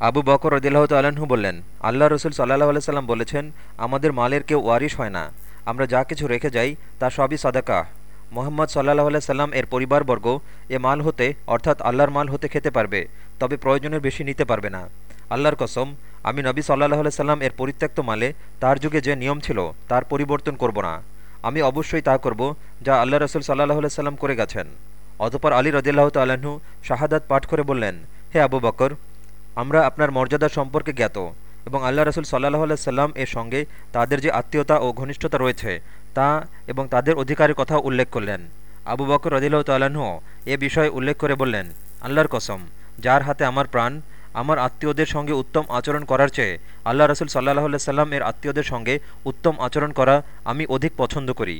আবু বকর রদিল্লাহ তাল্লাহ্ন বললেন আল্লাহ রসুল সাল্লাহ আলাইসাল্লাম বলেছেন, আমাদের মালের কেউ ওয়ারিশ হয় না। আমরা যা কিছু রেখে যাই, তা সবই সাদাকা। মোহাম্মদ সাল্লাহ আলাইসাল্লাম এর পরিবারবর্গ, এ মাল হতে, অর্থাৎ আল্লাহর মাল হতে খেতে পারবে, তবে প্রয়োজনের বেশি নিতে পারবে না। আল্লাহর কসম, আমি নবী সাল্লাহ আলাইসাল্লাম এর পরিত্যক্ত মালে, তার যুগে যে নিয়ম ছিল, তার পরিবর্তন করব না। আমি অবশ্যই তা করব, যা আল্লাহ রসুল সাল্লাহ আলাইসাল্লাম করে গেছেন। অতপর আলী রদিল্লাহ তাল্লাহ্ন শাহাদাত পাঠ করে বললেন, হে আবু বকর আমরা আপনার মর্যাদা সম্পর্কে জ্ঞাত এবং আল্লাহ রসুল সাল্লাহ সাল্লাম এর সঙ্গে তাদের যে আত্মীয়তা ও ঘনিষ্ঠতা রয়েছে, তা এবং তাদের অধিকারের কথা উল্লেখ করলেন। আবু বকর রদিল্লাহ তাল্লাহ্ন এ বিষয়ে উল্লেখ করে বললেন, আল্লাহর কসম, যার হাতে আমার প্রাণ, আমার আত্মীয়দের সঙ্গে উত্তম আচরণ করার চেয়ে আল্লাহ রসুল সাল্লাহ সাল্লাম এর আত্মীয়দের সঙ্গে উত্তম আচরণ করা আমি অধিক পছন্দ করি।